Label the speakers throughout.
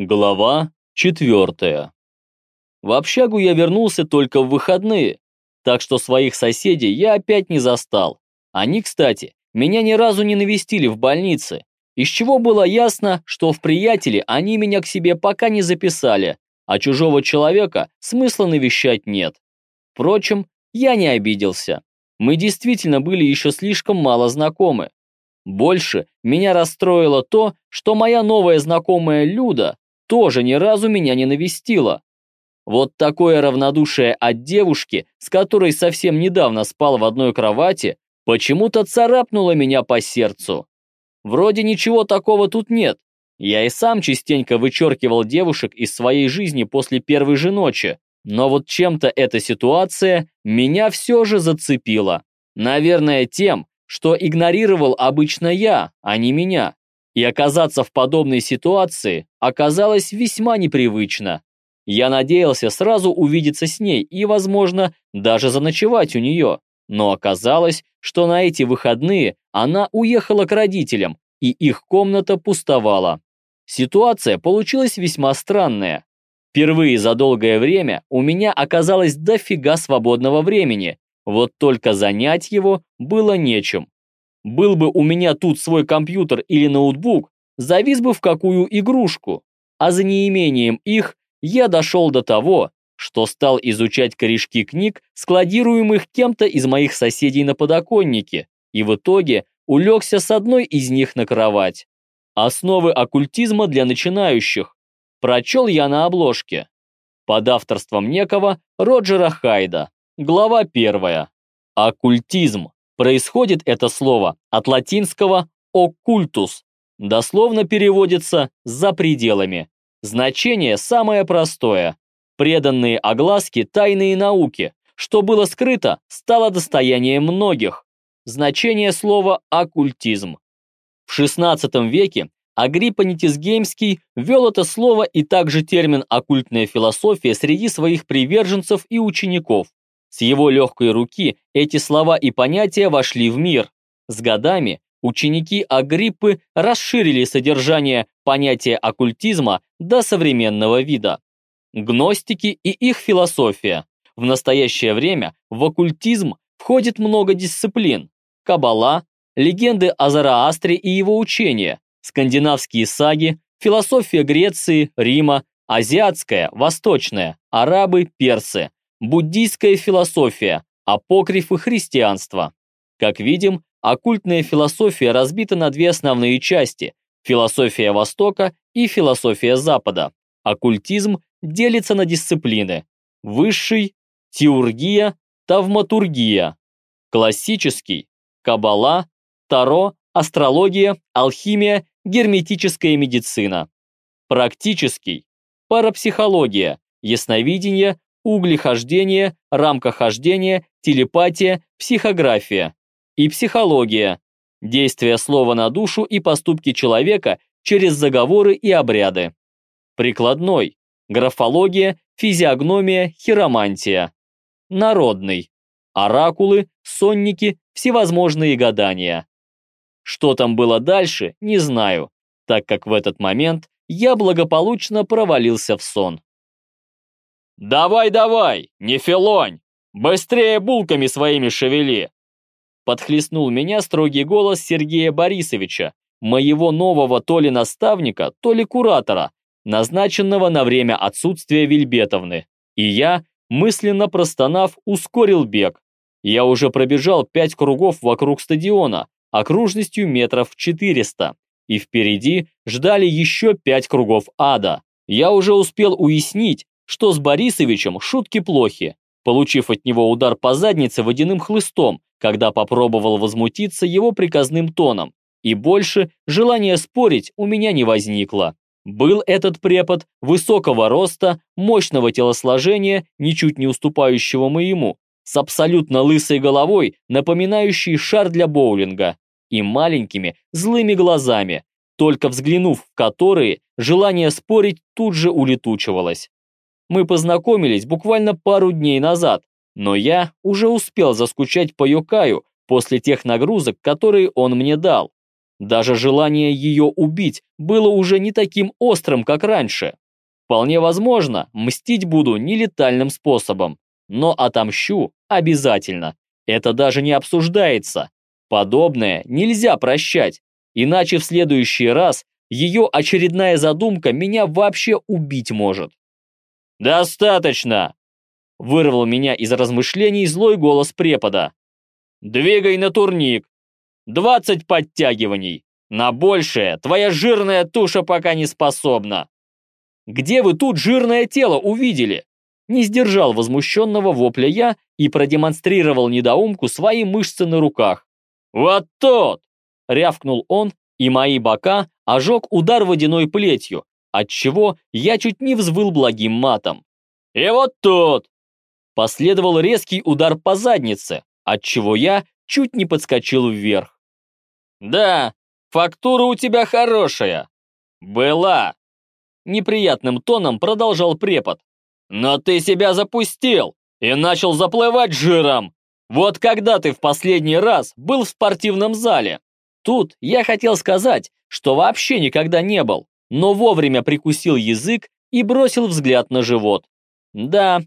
Speaker 1: Глава четвертая. В общагу я вернулся только в выходные, так что своих соседей я опять не застал. Они, кстати, меня ни разу не навестили в больнице, из чего было ясно, что в приятели они меня к себе пока не записали, а чужого человека смысла навещать нет. Впрочем, я не обиделся. Мы действительно были еще слишком мало знакомы. Больше меня расстроило то, что моя новая знакомая Люда тоже ни разу меня не навестила. Вот такое равнодушие от девушки, с которой совсем недавно спал в одной кровати, почему-то царапнуло меня по сердцу. Вроде ничего такого тут нет. Я и сам частенько вычеркивал девушек из своей жизни после первой же ночи, но вот чем-то эта ситуация меня все же зацепила. Наверное, тем, что игнорировал обычно я, а не меня и оказаться в подобной ситуации оказалось весьма непривычно. Я надеялся сразу увидеться с ней и, возможно, даже заночевать у нее, но оказалось, что на эти выходные она уехала к родителям, и их комната пустовала. Ситуация получилась весьма странная. Впервые за долгое время у меня оказалось дофига свободного времени, вот только занять его было нечем. Был бы у меня тут свой компьютер или ноутбук, завис бы в какую игрушку. А за неимением их я дошел до того, что стал изучать корешки книг, складируемых кем-то из моих соседей на подоконнике, и в итоге улегся с одной из них на кровать. Основы оккультизма для начинающих. Прочел я на обложке. Под авторством некого Роджера Хайда. Глава первая. Оккультизм. Происходит это слово от латинского «оккультус», дословно переводится «за пределами». Значение самое простое. Преданные огласки тайные науки, что было скрыто, стало достоянием многих. Значение слова «оккультизм». В XVI веке Агриппа Нитисгеймский ввел это слово и также термин «оккультная философия» среди своих приверженцев и учеников. С его легкой руки эти слова и понятия вошли в мир. С годами ученики Агриппы расширили содержание понятия оккультизма до современного вида. Гностики и их философия. В настоящее время в оккультизм входит много дисциплин. Каббала, легенды о Зараастре и его учения, скандинавские саги, философия Греции, Рима, азиатская, восточная, арабы, персы, буддийская философия, апокрифы христианства. Как видим, оккультная философия разбита на две основные части – философия Востока и философия Запада. Оккультизм делится на дисциплины – высший, теургия, тавматургия, классический, каббала, таро, астрология, алхимия, герметическая медицина, практический, парапсихология, ясновидение, углехождение, рамкохождение, телепатия, психография и психология, действие слова на душу и поступки человека через заговоры и обряды. Прикладной, графология, физиогномия, хиромантия. Народный, оракулы, сонники, всевозможные гадания. Что там было дальше, не знаю, так как в этот момент я благополучно провалился в сон. «Давай, давай, не филонь! Быстрее булками своими шевели!» Подхлестнул меня строгий голос Сергея Борисовича, моего нового то ли наставника, то ли куратора, назначенного на время отсутствия Вильбетовны. И я, мысленно простонав, ускорил бег. Я уже пробежал пять кругов вокруг стадиона, окружностью метров 400, и впереди ждали еще пять кругов ада. Я уже успел уяснить, что с Борисовичем шутки плохи, получив от него удар по заднице водяным хлыстом, когда попробовал возмутиться его приказным тоном, и больше желания спорить у меня не возникло. Был этот препод высокого роста, мощного телосложения, ничуть не уступающего моему, с абсолютно лысой головой, напоминающей шар для боулинга, и маленькими злыми глазами, только взглянув в которые, желание спорить тут же улетучивалось. Мы познакомились буквально пару дней назад, но я уже успел заскучать по Юкаю после тех нагрузок, которые он мне дал. Даже желание ее убить было уже не таким острым, как раньше. Вполне возможно, мстить буду нелетальным способом, но отомщу обязательно. Это даже не обсуждается. Подобное нельзя прощать, иначе в следующий раз ее очередная задумка меня вообще убить может. «Достаточно!» – вырвал меня из размышлений злой голос препода. «Двигай на турник! Двадцать подтягиваний! На большее твоя жирная туша пока не способна!» «Где вы тут жирное тело увидели?» Не сдержал возмущенного вопля я и продемонстрировал недоумку свои мышцы на руках. «Вот тот!» – рявкнул он, и мои бока ожег удар водяной плетью, отчего я чуть не взвыл благим матом. «И вот тут!» Последовал резкий удар по заднице, отчего я чуть не подскочил вверх. «Да, фактура у тебя хорошая. Была!» Неприятным тоном продолжал препод. «Но ты себя запустил и начал заплывать жиром. Вот когда ты в последний раз был в спортивном зале?» Тут я хотел сказать, что вообще никогда не был, но вовремя прикусил язык и бросил взгляд на живот. Да,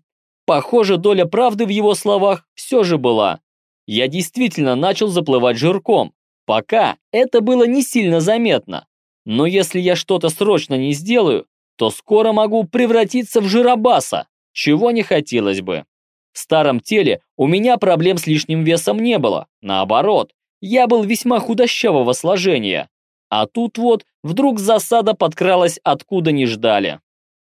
Speaker 1: похоже, доля правды в его словах все же была. Я действительно начал заплывать жирком. Пока это было не сильно заметно. Но если я что-то срочно не сделаю, то скоро могу превратиться в жиробаса, чего не хотелось бы. В старом теле у меня проблем с лишним весом не было. Наоборот, я был весьма худощавого сложения. А тут вот вдруг засада подкралась откуда не ждали.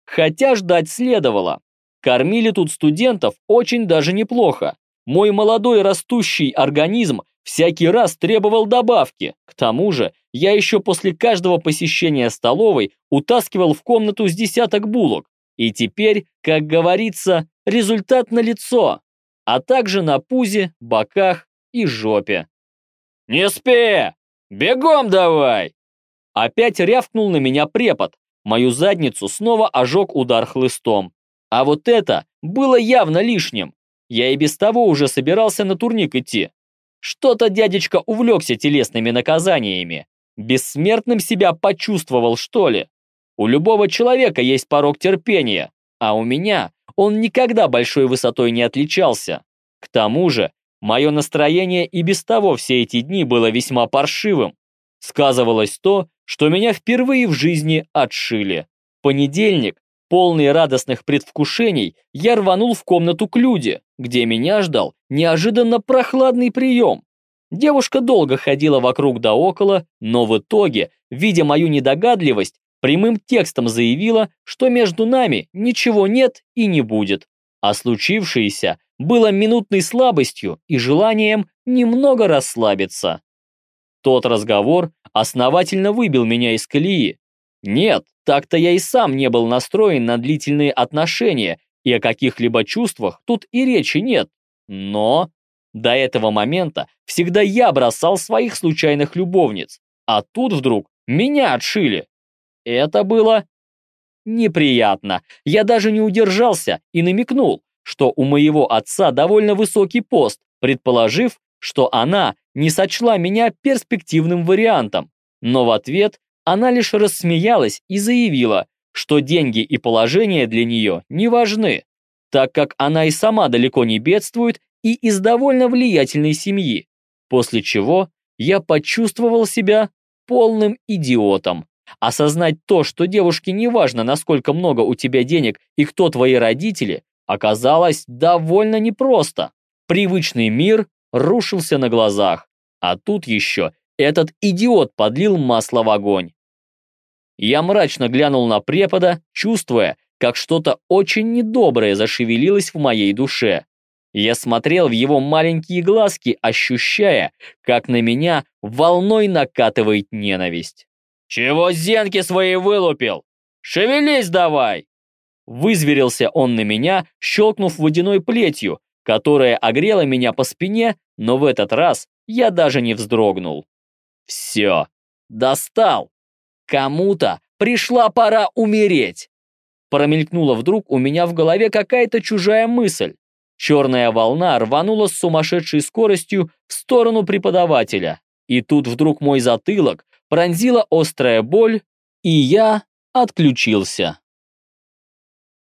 Speaker 1: Хотя ждать следовало. Кормили тут студентов очень даже неплохо. Мой молодой растущий организм всякий раз требовал добавки. К тому же, я еще после каждого посещения столовой утаскивал в комнату с десяток булок. И теперь, как говорится, результат налицо, а также на пузе, боках и жопе. «Не спи! Бегом давай!» Опять рявкнул на меня препод. Мою задницу снова ожег удар хлыстом. А вот это было явно лишним. Я и без того уже собирался на турник идти. Что-то дядечка увлекся телесными наказаниями. Бессмертным себя почувствовал, что ли? У любого человека есть порог терпения, а у меня он никогда большой высотой не отличался. К тому же, мое настроение и без того все эти дни было весьма паршивым. Сказывалось то, что меня впервые в жизни отшили. Понедельник, полный радостных предвкушений, я рванул в комнату к Люде, где меня ждал неожиданно прохладный прием. Девушка долго ходила вокруг да около, но в итоге, видя мою недогадливость, прямым текстом заявила, что между нами ничего нет и не будет. А случившееся было минутной слабостью и желанием немного расслабиться. Тот разговор основательно выбил меня из колеи. Нет, так-то я и сам не был настроен на длительные отношения, и о каких-либо чувствах тут и речи нет. Но до этого момента всегда я бросал своих случайных любовниц, а тут вдруг меня отшили. Это было неприятно. Я даже не удержался и намекнул, что у моего отца довольно высокий пост, предположив, что она не сочла меня перспективным вариантом, но в ответ она лишь рассмеялась и заявила, что деньги и положение для нее не важны, так как она и сама далеко не бедствует и из довольно влиятельной семьи, после чего я почувствовал себя полным идиотом. Осознать то, что девушке не важно, насколько много у тебя денег и кто твои родители, оказалось довольно непросто. Привычный мир рушился на глазах. А тут еще этот идиот подлил масло в огонь. Я мрачно глянул на препода, чувствуя, как что-то очень недоброе зашевелилось в моей душе. Я смотрел в его маленькие глазки, ощущая, как на меня волной накатывает ненависть. «Чего зенки свои вылупил? Шевелись давай!» Вызверился он на меня, щелкнув водяной плетью, которая огрела меня по спине, но в этот раз я даже не вздрогнул. Все, достал. Кому-то пришла пора умереть. Промелькнула вдруг у меня в голове какая-то чужая мысль. Черная волна рванула с сумасшедшей скоростью в сторону преподавателя. И тут вдруг мой затылок пронзила острая боль, и я отключился.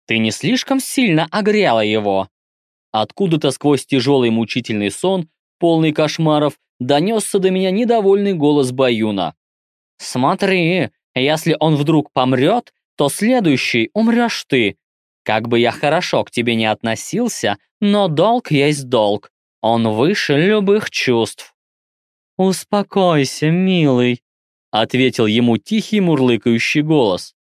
Speaker 2: «Ты не слишком сильно огрела его?»
Speaker 1: Откуда-то сквозь тяжелый мучительный сон, полный кошмаров, донесся до меня недовольный голос Баюна.
Speaker 2: «Смотри, если он вдруг помрет, то следующий умрешь ты. Как бы я хорошо к тебе не относился, но долг есть долг. Он выше любых чувств».
Speaker 3: «Успокойся, милый», — ответил ему тихий мурлыкающий голос.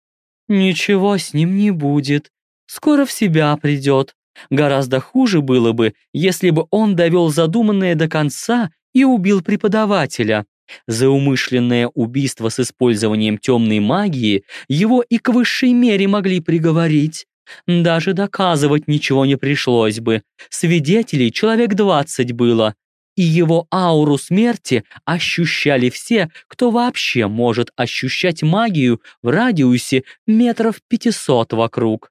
Speaker 3: «Ничего с ним не будет. Скоро в себя придет. Гораздо хуже было бы, если бы он довел задуманное до конца и убил преподавателя. За умышленное убийство с использованием темной магии его и к высшей мере могли приговорить. Даже доказывать ничего не пришлось бы. Свидетелей человек двадцать было. И его ауру смерти ощущали все, кто вообще может ощущать магию в радиусе метров пятисот вокруг.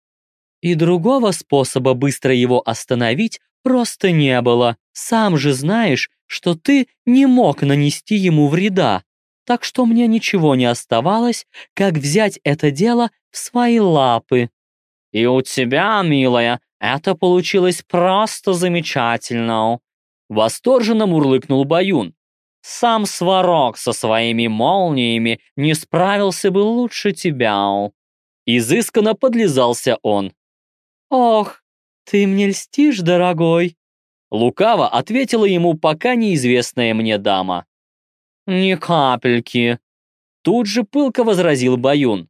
Speaker 3: И другого способа быстро его остановить просто не было. Сам же знаешь, что ты не мог нанести ему вреда. Так что мне ничего не оставалось, как взять это дело в свои лапы.
Speaker 2: И у тебя, милая, это получилось просто замечательно.
Speaker 1: Восторженно мурлыкнул Баюн.
Speaker 2: Сам Сварог со своими молниями не справился бы лучше тебя.
Speaker 1: Изысканно подлизался он.
Speaker 3: «Ох, ты мне льстишь, дорогой!»
Speaker 1: Лукаво ответила ему пока неизвестная мне дама.
Speaker 2: «Ни капельки!»
Speaker 1: Тут же пылко возразил Баюн.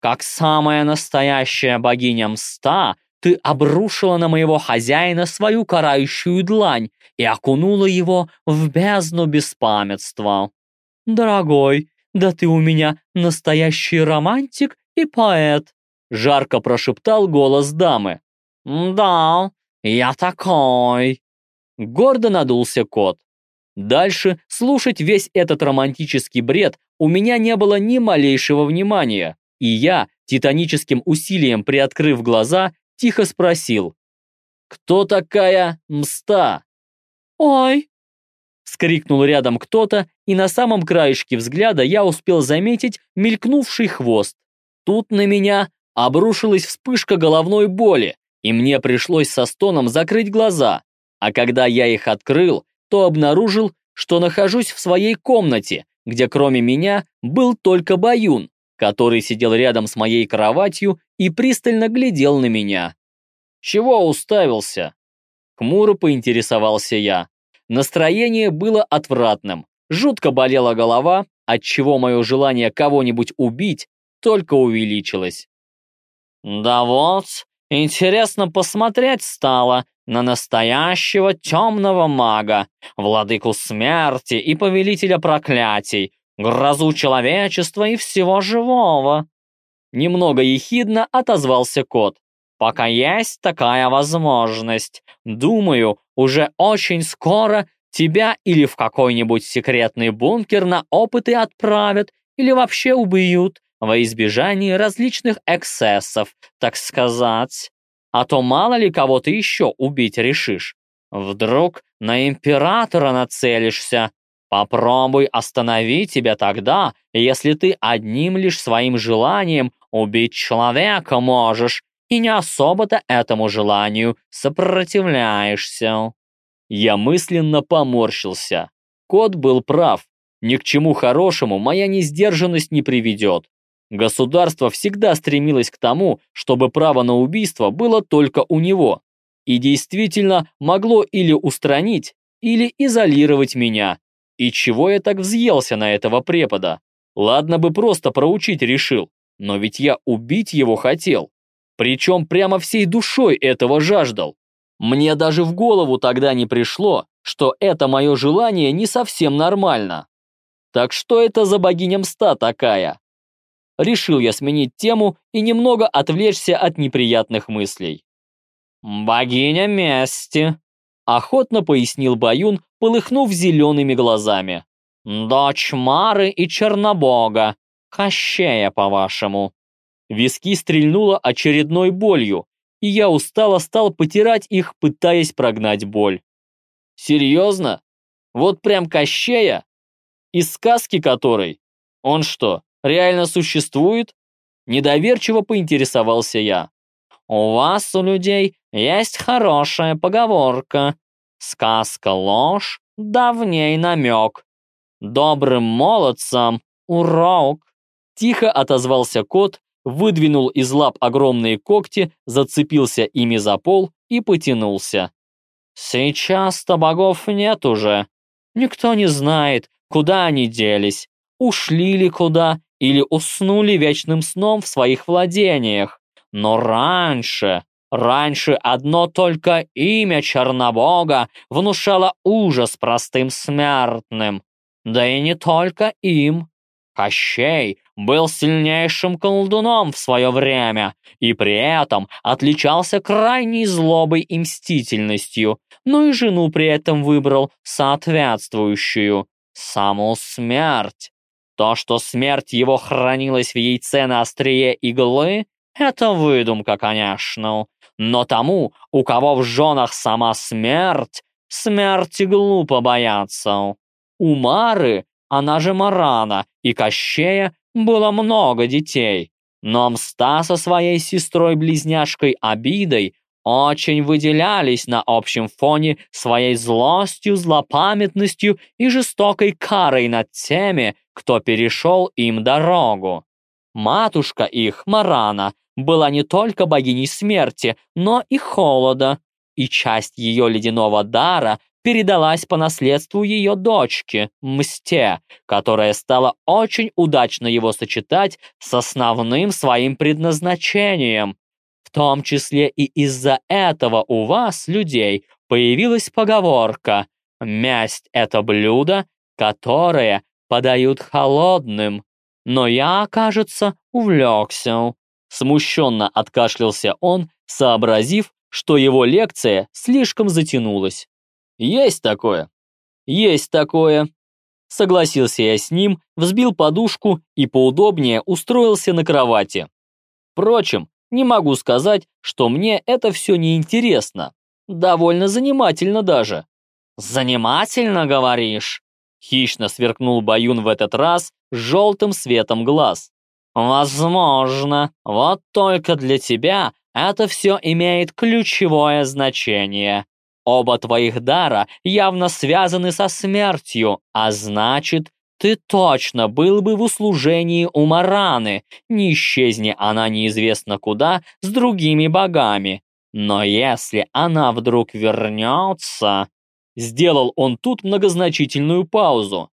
Speaker 2: «Как самая настоящая богиня мста, ты обрушила на моего хозяина свою карающую длань и окунула его в бездну беспамятства».
Speaker 3: «Дорогой, да ты у меня настоящий романтик и поэт!»
Speaker 1: Жарко прошептал голос дамы.
Speaker 2: «Да, я такой!»
Speaker 1: Гордо надулся кот. Дальше слушать весь этот романтический бред у меня не было ни малейшего внимания, и я, титаническим усилием приоткрыв глаза, тихо спросил. «Кто такая Мста?»
Speaker 3: «Ой!»
Speaker 1: Скрикнул рядом кто-то, и на самом краешке взгляда я успел заметить мелькнувший хвост. Тут на меня обрушилась вспышка головной боли, и мне пришлось со стоном закрыть глаза. А когда я их открыл, то обнаружил, что нахожусь в своей комнате, где кроме меня был только Баюн, который сидел рядом с моей кроватью и пристально глядел на меня. «Чего уставился?» Хмуро поинтересовался я. Настроение было отвратным. Жутко болела голова, отчего мое желание кого-нибудь убить только увеличилось.
Speaker 2: «Да вот, интересно посмотреть стало на настоящего темного мага, владыку смерти и повелителя проклятий, грозу человечества и всего живого».
Speaker 1: Немного ехидно отозвался кот.
Speaker 2: «Пока есть такая возможность, думаю, уже очень скоро тебя или в какой-нибудь секретный бункер на опыты отправят, или вообще убьют, во избежание различных эксцессов, так сказать. А то мало ли кого ты еще убить решишь. Вдруг на императора нацелишься. Попробуй остановить тебя тогда, если ты одним лишь своим желанием убить человека можешь и не особо-то этому желанию сопротивляешься.
Speaker 1: Я мысленно поморщился. Кот был прав. Ни к чему хорошему моя несдержанность не приведет. Государство всегда стремилось к тому, чтобы право на убийство было только у него. И действительно могло или устранить, или изолировать меня. И чего я так взъелся на этого препода? Ладно бы просто проучить решил, но ведь я убить его хотел. Причем прямо всей душой этого жаждал. Мне даже в голову тогда не пришло, что это мое желание не совсем нормально. Так что это за богиня мста такая? Решил я сменить тему и немного отвлечься от неприятных мыслей.
Speaker 2: «Богиня мести», —
Speaker 1: охотно пояснил Баюн, полыхнув зелеными глазами.
Speaker 2: «Дочь Мары и Чернобога. Кощея, по-вашему».
Speaker 1: Виски стрельнуло очередной болью, и я устало стал потирать их, пытаясь прогнать боль. «Серьезно? Вот прям Кощея? Из сказки которой? Он что, реально существует? Недоверчиво поинтересовался я.
Speaker 2: У вас, у людей, есть хорошая поговорка. Сказка ложь, давней намек. Добрым молодцам урок.
Speaker 1: Тихо отозвался кот, выдвинул из лап огромные когти, зацепился ими за пол и потянулся.
Speaker 2: Сейчас-то богов нет уже. Никто не знает, куда они делись, ушли ли куда или уснули вечным сном в своих владениях. Но раньше, раньше одно только имя Чернобога внушало ужас простым смертным. Да и не только им. Кощей был сильнейшим колдуном в свое время и при этом отличался крайней злобой и мстительностью, но и жену при этом выбрал соответствующую – саму смерть. То, что смерть его хранилась в яйце на острие иглы, это выдумка, конечно. Но тому, у кого в женах сама смерть, смерти глупо бояться. У Мары, она же Марана, и Кощея было много детей. Но Мста со своей сестрой-близняшкой Обидой очень выделялись на общем фоне своей злостью, злопамятностью и жестокой карой над теми, кто перешел им дорогу. Матушка их, Марана, была не только богиней смерти, но и холода, и часть ее ледяного дара передалась по наследству ее дочке, Мсте, которая стала очень удачно его сочетать с основным своим предназначением. Том числе и из-за этого у вас, людей, появилась поговорка «Мясть — это блюдо, которое подают холодным». Но я, кажется, увлекся. Смущенно откашлялся он, сообразив, что его лекция слишком затянулась.
Speaker 1: «Есть такое. Есть такое». Согласился я с ним, взбил подушку и поудобнее устроился на кровати. Впрочем, не могу сказать, что мне это все неинтересно. Довольно занимательно даже.
Speaker 2: «Занимательно, говоришь?»
Speaker 1: Хищно сверкнул Баюн в этот раз желтым светом глаз.
Speaker 2: «Возможно. Вот только для тебя это все имеет ключевое значение. Оба твоих дара явно связаны со смертью, а значит, ты точно был бы в услужении у Мараны, не исчезни она неизвестно куда с другими богами. Но если она вдруг вернется...»
Speaker 1: Сделал он тут многозначительную паузу.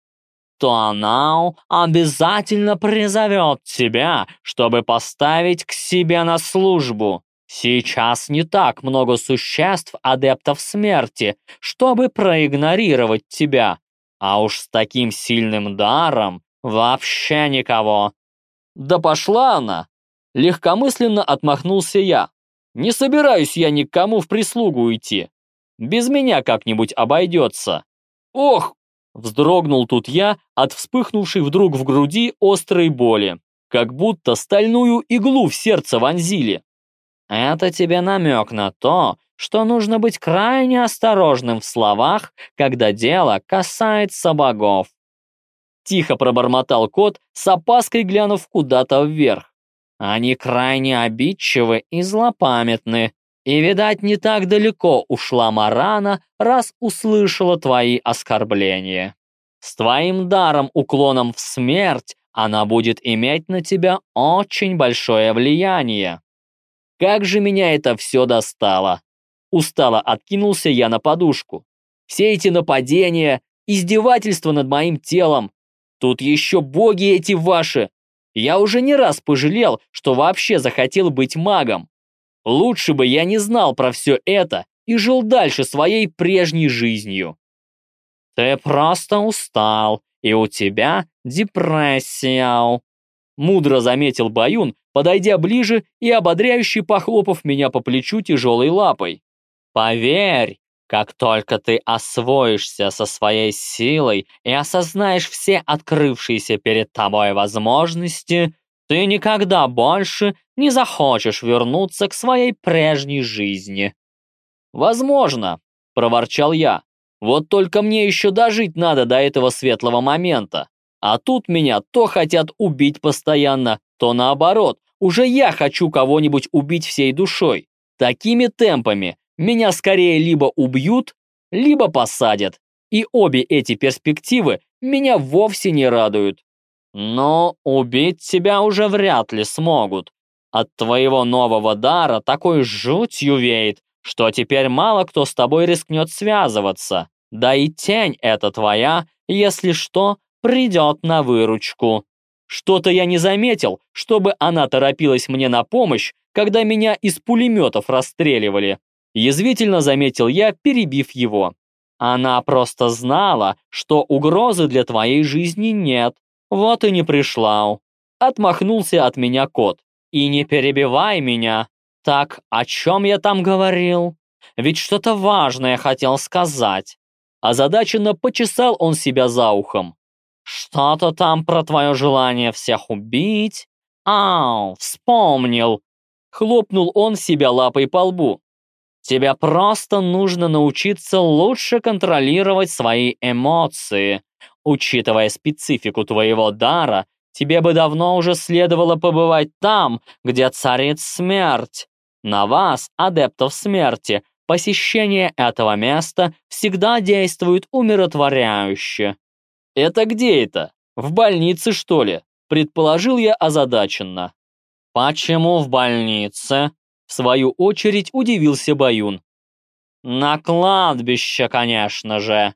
Speaker 2: то она обязательно призовет тебя, чтобы поставить к себе на службу. Сейчас не так много существ адептов смерти, чтобы проигнорировать тебя. А уж с таким сильным даром вообще никого.
Speaker 1: Да пошла она! Легкомысленно отмахнулся я. Не собираюсь я никому в прислугу идти. Без меня как-нибудь обойдется. Ох! Вздрогнул тут я от вспыхнувшей вдруг в груди острой боли. Как будто стальную иглу в сердце вонзили.
Speaker 2: Это тебе намек на то, что нужно быть крайне осторожным в словах, когда дело касается богов.
Speaker 1: Тихо пробормотал кот, с опаской глянув куда-то вверх.
Speaker 2: Они крайне обидчивы и злопамятны, и, видать, не так далеко ушла Марана, раз услышала твои оскорбления. С твоим даром уклоном в смерть она будет иметь на тебя очень большое влияние.
Speaker 1: Как же меня это все достало! Устало откинулся я на подушку. Все эти нападения, издевательства над моим телом. Тут еще боги эти ваши. Я уже не раз пожалел, что вообще захотел быть магом. Лучше бы я не знал про все это и жил дальше своей прежней жизнью.
Speaker 2: Ты просто устал, и у тебя депрессия.
Speaker 1: Мудро заметил Баюн, подойдя ближе и ободряюще похлопав меня по плечу тяжелой лапой.
Speaker 2: «Поверь, как только ты освоишься со своей силой и осознаешь все открывшиеся перед тобой возможности, ты никогда больше не захочешь вернуться к своей прежней жизни».
Speaker 1: «Возможно», — проворчал я. «Вот только мне еще дожить надо до этого светлого момента. А тут меня то хотят убить постоянно, то наоборот, уже я хочу кого-нибудь убить всей душой. Такими темпами меня скорее либо убьют, либо посадят. И обе эти перспективы меня вовсе не радуют. Но убить тебя уже вряд ли смогут. От твоего нового дара такой жутью веет, что теперь мало кто с тобой рискнет связываться. Да и тень эта твоя, если что, придет на выручку. Что-то я не заметил, чтобы она торопилась мне на помощь, когда меня из пулеметов расстреливали. Язвительно заметил я, перебив его. Она просто знала, что угрозы для твоей жизни нет. Вот и не пришла. Отмахнулся от меня кот. И не перебивай меня. Так, о чем я там говорил? Ведь что-то важное хотел сказать. Озадаченно почесал он себя за ухом. Что-то там про твое желание всех убить? Ау, вспомнил. Хлопнул он себя лапой по лбу. Тебе просто нужно научиться лучше контролировать свои эмоции. Учитывая специфику твоего дара, тебе бы давно уже следовало побывать там, где царит смерть. На вас, адептов смерти, посещение этого места всегда действует умиротворяюще. Это где это? В больнице, что ли? Предположил я озадаченно. Почему в больнице? В свою очередь удивился Баюн. На кладбище, конечно же.